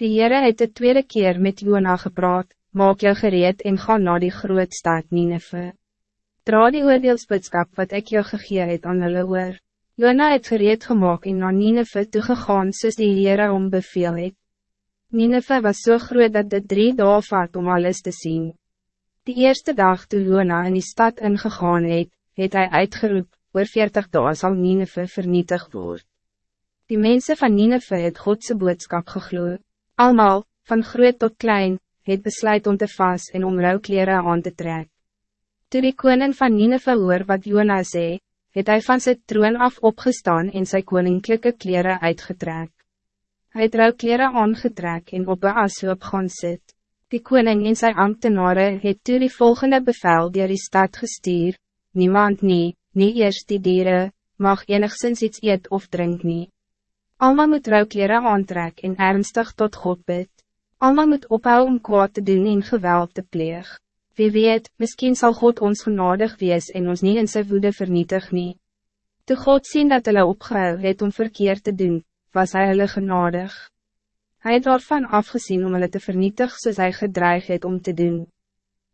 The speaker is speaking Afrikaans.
Die Heere het de tweede keer met Jona gepraat, maak jou gereed en ga naar die groot stad Nineve. Dra die oordeelsboodskap wat ik jou gegee het aan hulle oor. Jona het gereed gemaakt en naar Nineve toegegaan soos die Heere om beveel het. Nineve was zo so groot dat dit drie dagen vat om alles te zien. Die eerste dag toen Jona in die stad ingegaan het, het hij uitgeroep, oor 40 dagen zal Nineve vernietigd worden. Die mensen van Nineve het Godse boodskap gegloe. Almal, van groot tot klein, het besluit om te vas en om rouwkleren aan te trek. Toe die koning van Nineve hoor wat Jona sê, het hij van zijn troon af opgestaan en zijn koninklijke kleren uitgetrek. Hij het rouwkleren aangetrek en op een ashoop gaan sit. Die koning en zijn ambtenaren het toe die volgende bevel dier die stad gestuur, niemand nie, nie eerst die dieren, mag enigszins iets eet of drink nie. Alma moet rouwkleren aantrek en ernstig tot God bid. Alma moet ophou om kwaad te doen en geweld te pleeg. Wie weet, misschien zal God ons genadig wees en ons niet in zijn woede vernietig nie. Toe God sien dat hulle opgehou het om verkeerd te doen, was hij hulle genadig. Hij het daarvan afgezien om hulle te vernietig soos hy gedreig het om te doen.